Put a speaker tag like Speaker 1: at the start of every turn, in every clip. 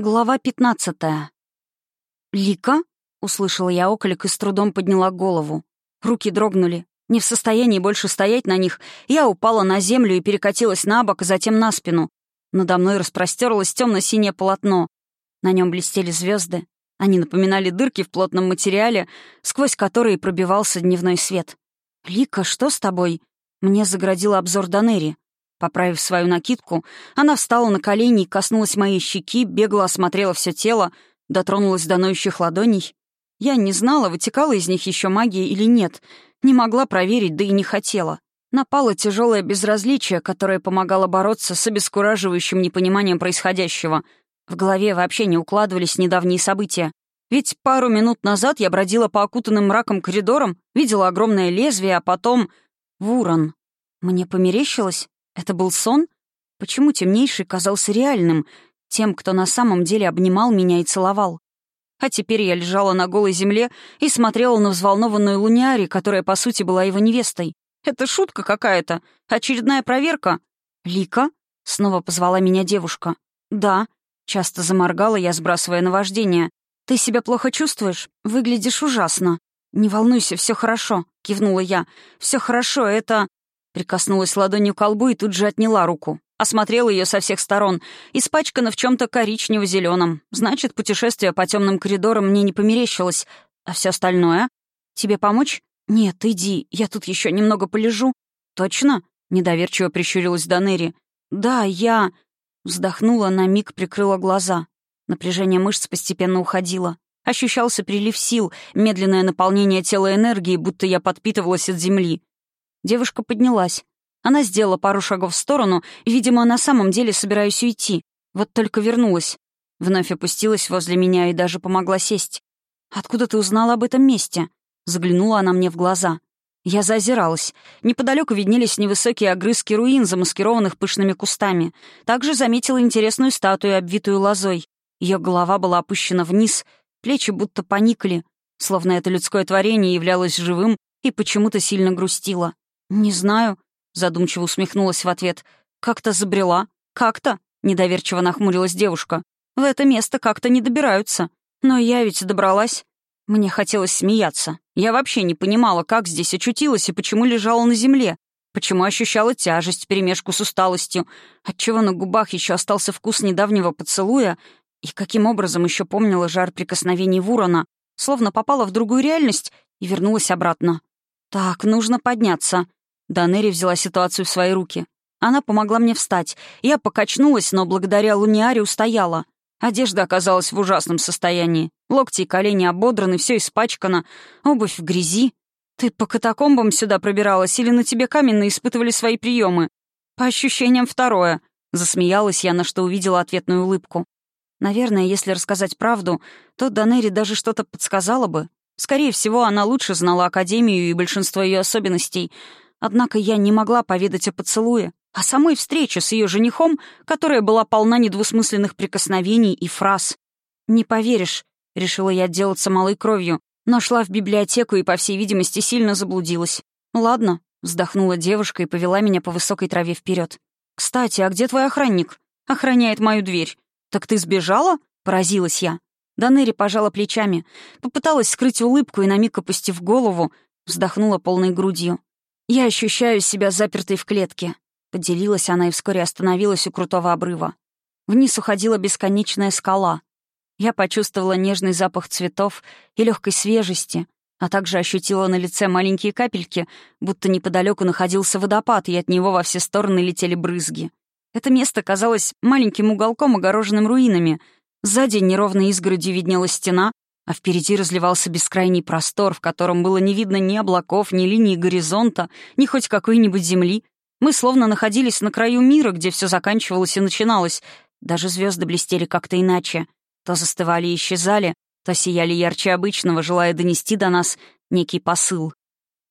Speaker 1: Глава пятнадцатая. «Лика?» — услышала я околик и с трудом подняла голову. Руки дрогнули. Не в состоянии больше стоять на них, я упала на землю и перекатилась на бок, а затем на спину. Надо мной распростерлось темно-синее полотно. На нем блестели звезды. Они напоминали дырки в плотном материале, сквозь которые пробивался дневной свет. «Лика, что с тобой?» Мне заградил обзор Данери. Поправив свою накидку, она встала на колени и коснулась моей щеки, бегло осмотрела все тело, дотронулась до ноющих ладоней. Я не знала, вытекала из них еще магия или нет. Не могла проверить, да и не хотела. Напало тяжелое безразличие, которое помогало бороться с обескураживающим непониманием происходящего. В голове вообще не укладывались недавние события. Ведь пару минут назад я бродила по окутанным мраком коридорам, видела огромное лезвие, а потом... Вурон. Мне померещилось? Это был сон? Почему темнейший казался реальным, тем, кто на самом деле обнимал меня и целовал? А теперь я лежала на голой земле и смотрела на взволнованную Луниари, которая, по сути, была его невестой. Это шутка какая-то. Очередная проверка. «Лика?» — снова позвала меня девушка. «Да». Часто заморгала я, сбрасывая наваждение. «Ты себя плохо чувствуешь? Выглядишь ужасно». «Не волнуйся, все хорошо», — кивнула я. Все хорошо, это...» Прикоснулась ладонью к колбу и тут же отняла руку. Осмотрела ее со всех сторон. Испачкана в чем-то коричнево-зеленом. Значит, путешествие по темным коридорам мне не померещилось. А все остальное? Тебе помочь? Нет, иди, я тут еще немного полежу. Точно? Недоверчиво прищурилась Данери. Да, я... Вздохнула, на миг прикрыла глаза. Напряжение мышц постепенно уходило. Ощущался прилив сил, медленное наполнение тела энергии, будто я подпитывалась от земли. Девушка поднялась. Она сделала пару шагов в сторону, видимо, на самом деле собираюсь уйти. Вот только вернулась. Вновь опустилась возле меня и даже помогла сесть. «Откуда ты узнала об этом месте?» Заглянула она мне в глаза. Я зазиралась. Неподалеку виднелись невысокие огрызки руин, замаскированных пышными кустами. Также заметила интересную статую, обвитую лозой. Ее голова была опущена вниз, плечи будто поникли, словно это людское творение являлось живым и почему-то сильно грустило. «Не знаю», — задумчиво усмехнулась в ответ. «Как-то забрела. Как-то?» — недоверчиво нахмурилась девушка. «В это место как-то не добираются. Но я ведь добралась». Мне хотелось смеяться. Я вообще не понимала, как здесь очутилась и почему лежала на земле. Почему ощущала тяжесть, перемешку с усталостью, отчего на губах еще остался вкус недавнего поцелуя, и каким образом еще помнила жар прикосновений Вурона, словно попала в другую реальность и вернулась обратно. «Так, нужно подняться», Данери взяла ситуацию в свои руки. Она помогла мне встать. Я покачнулась, но благодаря Луниаре устояла. Одежда оказалась в ужасном состоянии. Локти и колени ободраны, все испачкано, обувь в грязи. Ты по катакомбам сюда пробиралась или на тебе каменно испытывали свои приемы? По ощущениям второе. Засмеялась я, на что увидела ответную улыбку. Наверное, если рассказать правду, то Данери даже что-то подсказала бы. Скорее всего, она лучше знала Академию и большинство ее особенностей, Однако я не могла поведать о поцелуе, о самой встрече с ее женихом, которая была полна недвусмысленных прикосновений и фраз. «Не поверишь», — решила я отделаться малой кровью, но шла в библиотеку и, по всей видимости, сильно заблудилась. «Ладно», — вздохнула девушка и повела меня по высокой траве вперед. «Кстати, а где твой охранник?» «Охраняет мою дверь». «Так ты сбежала?» — поразилась я. Данери пожала плечами, попыталась скрыть улыбку и, на миг опустив голову, вздохнула полной грудью. «Я ощущаю себя запертой в клетке», — поделилась она и вскоре остановилась у крутого обрыва. Вниз уходила бесконечная скала. Я почувствовала нежный запах цветов и легкой свежести, а также ощутила на лице маленькие капельки, будто неподалеку находился водопад, и от него во все стороны летели брызги. Это место казалось маленьким уголком, огороженным руинами. Сзади неровной изгородью виднелась стена, а впереди разливался бескрайний простор, в котором было не видно ни облаков, ни линии горизонта, ни хоть какой-нибудь земли. Мы словно находились на краю мира, где все заканчивалось и начиналось. Даже звезды блестели как-то иначе. То застывали и исчезали, то сияли ярче обычного, желая донести до нас некий посыл.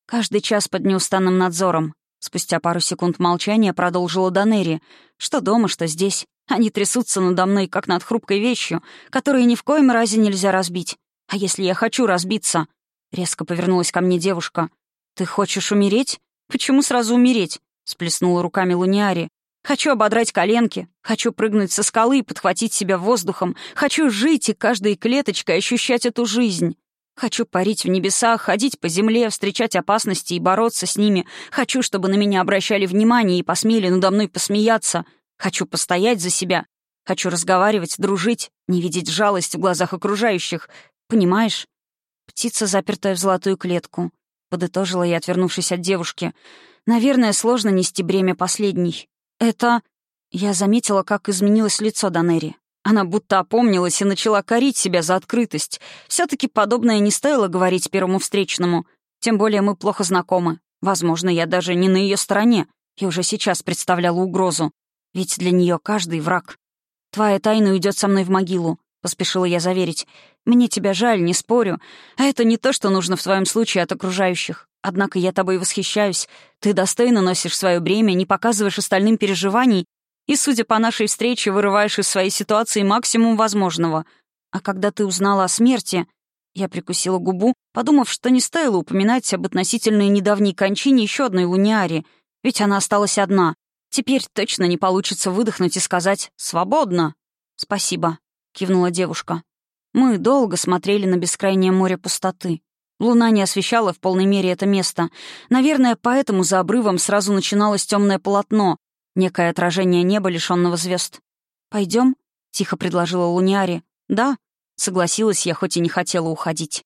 Speaker 1: Каждый час под неустанным надзором. Спустя пару секунд молчания продолжила Данери. Что дома, что здесь. Они трясутся надо мной, как над хрупкой вещью, которую ни в коем разе нельзя разбить. «А если я хочу разбиться?» Резко повернулась ко мне девушка. «Ты хочешь умереть? Почему сразу умереть?» Сплеснула руками Луниари. Хочу ободрать коленки, хочу прыгнуть со скалы и подхватить себя воздухом, хочу жить и каждой клеточкой ощущать эту жизнь. Хочу парить в небесах, ходить по земле, встречать опасности и бороться с ними. Хочу, чтобы на меня обращали внимание и посмели надо мной посмеяться. Хочу постоять за себя. Хочу разговаривать, дружить, не видеть жалость в глазах окружающих. Понимаешь? Птица, запертая в золотую клетку. Подытожила я, отвернувшись от девушки. Наверное, сложно нести бремя последней. Это... Я заметила, как изменилось лицо Данери. Она будто опомнилась и начала корить себя за открытость. все таки подобное не стоило говорить первому встречному. Тем более мы плохо знакомы. Возможно, я даже не на ее стороне. Я уже сейчас представляла угрозу. Ведь для нее каждый враг. «Твоя тайна уйдет со мной в могилу», — поспешила я заверить. «Мне тебя жаль, не спорю. А это не то, что нужно в твоем случае от окружающих. Однако я тобой восхищаюсь. Ты достойно носишь свое бремя, не показываешь остальным переживаний и, судя по нашей встрече, вырываешь из своей ситуации максимум возможного. А когда ты узнала о смерти...» Я прикусила губу, подумав, что не стоило упоминать об относительной недавней кончине еще одной луниари, ведь она осталась одна. Теперь точно не получится выдохнуть и сказать «свободно». «Спасибо», — кивнула девушка. Мы долго смотрели на бескрайнее море пустоты. Луна не освещала в полной мере это место. Наверное, поэтому за обрывом сразу начиналось темное полотно, Некое отражение неба, лишенного звезд. Пойдем? тихо предложила Луниари. «Да», — согласилась я, хоть и не хотела уходить.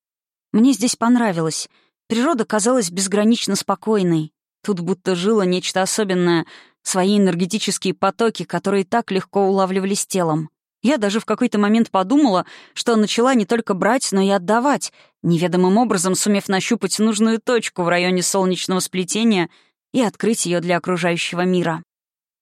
Speaker 1: Мне здесь понравилось. Природа казалась безгранично спокойной. Тут будто жило нечто особенное, свои энергетические потоки, которые так легко улавливались телом. Я даже в какой-то момент подумала, что начала не только брать, но и отдавать, неведомым образом сумев нащупать нужную точку в районе солнечного сплетения и открыть ее для окружающего мира.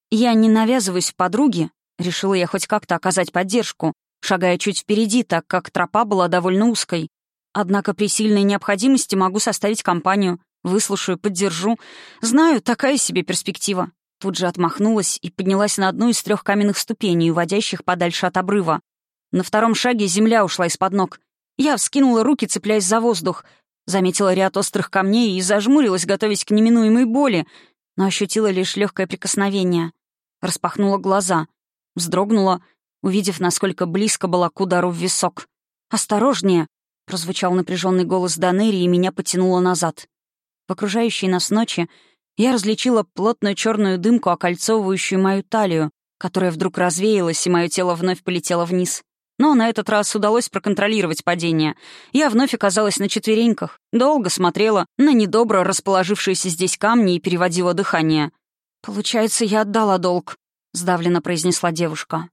Speaker 1: Я не навязываюсь в подруги, решила я хоть как-то оказать поддержку, шагая чуть впереди, так как тропа была довольно узкой. Однако при сильной необходимости могу составить компанию, выслушаю, поддержу. Знаю, такая себе перспектива. Тут же отмахнулась и поднялась на одну из трех каменных ступеней, уводящих подальше от обрыва. На втором шаге земля ушла из-под ног. Я вскинула руки, цепляясь за воздух. Заметила ряд острых камней и зажмурилась, готовясь к неминуемой боли, но ощутила лишь легкое прикосновение. Распахнула глаза. Вздрогнула, увидев, насколько близко была к удару в висок. «Осторожнее!» — прозвучал напряженный голос Данери, и меня потянуло назад. В окружающей нас ночи я различила плотную черную дымку, окольцовывающую мою талию, которая вдруг развеялась, и мое тело вновь полетело вниз. Но на этот раз удалось проконтролировать падение. Я вновь оказалась на четвереньках, долго смотрела на недобро расположившиеся здесь камни и переводила дыхание. «Получается, я отдала долг», — сдавленно произнесла девушка.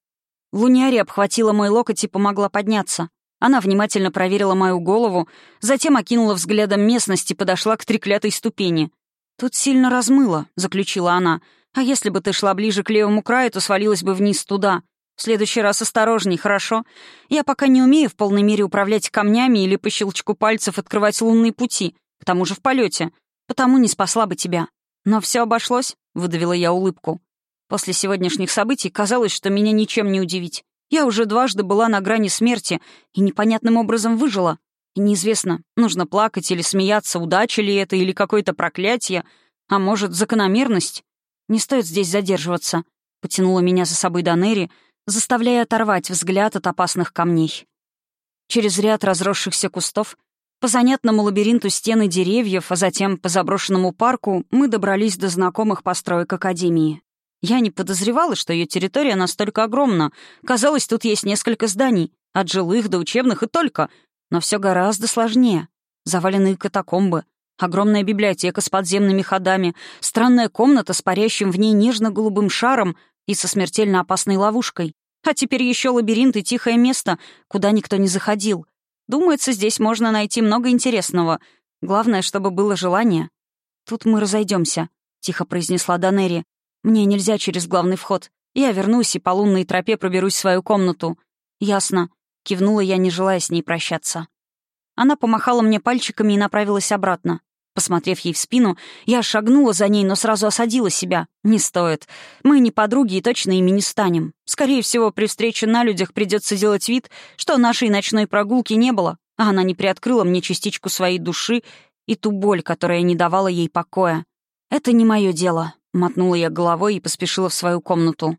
Speaker 1: Луниари обхватила мой локоть и помогла подняться. Она внимательно проверила мою голову, затем окинула взглядом местность и подошла к треклятой ступени. «Тут сильно размыло», — заключила она. «А если бы ты шла ближе к левому краю, то свалилась бы вниз туда. В следующий раз осторожней, хорошо? Я пока не умею в полной мере управлять камнями или по щелчку пальцев открывать лунные пути, к тому же в полете, потому не спасла бы тебя. Но все обошлось выдавила я улыбку. После сегодняшних событий казалось, что меня ничем не удивить. Я уже дважды была на грани смерти и непонятным образом выжила. Неизвестно, нужно плакать или смеяться, удача ли это или какое-то проклятие, а может, закономерность. Не стоит здесь задерживаться. Потянула меня за собой Данери, заставляя оторвать взгляд от опасных камней. Через ряд разросшихся кустов по занятному лабиринту стены деревьев, а затем по заброшенному парку мы добрались до знакомых построек Академии. Я не подозревала, что ее территория настолько огромна. Казалось, тут есть несколько зданий, от жилых до учебных и только. Но все гораздо сложнее. Заваленные катакомбы, огромная библиотека с подземными ходами, странная комната с парящим в ней нежно-голубым шаром и со смертельно опасной ловушкой. А теперь еще лабиринт и тихое место, куда никто не заходил — Думается, здесь можно найти много интересного. Главное, чтобы было желание. «Тут мы разойдемся, тихо произнесла Данери. «Мне нельзя через главный вход. Я вернусь и по лунной тропе проберусь в свою комнату». «Ясно», — кивнула я, не желая с ней прощаться. Она помахала мне пальчиками и направилась обратно. Посмотрев ей в спину, я шагнула за ней, но сразу осадила себя. Не стоит. Мы не подруги и точно ими не станем. Скорее всего, при встрече на людях придется делать вид, что нашей ночной прогулки не было, а она не приоткрыла мне частичку своей души и ту боль, которая не давала ей покоя. Это не мое дело. Мотнула я головой и поспешила в свою комнату.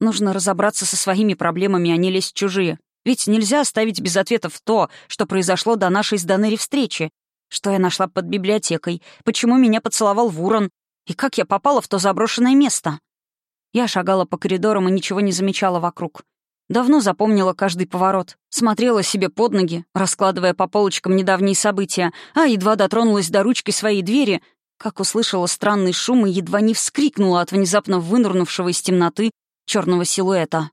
Speaker 1: Нужно разобраться со своими проблемами, а не лезть в чужие. Ведь нельзя оставить без ответов то, что произошло до нашей с Данери встречи. Что я нашла под библиотекой, почему меня поцеловал Вурон, и как я попала в то заброшенное место. Я шагала по коридорам и ничего не замечала вокруг. Давно запомнила каждый поворот, смотрела себе под ноги, раскладывая по полочкам недавние события, а едва дотронулась до ручки своей двери, как услышала странный шум и едва не вскрикнула от внезапно вынырнувшего из темноты черного силуэта.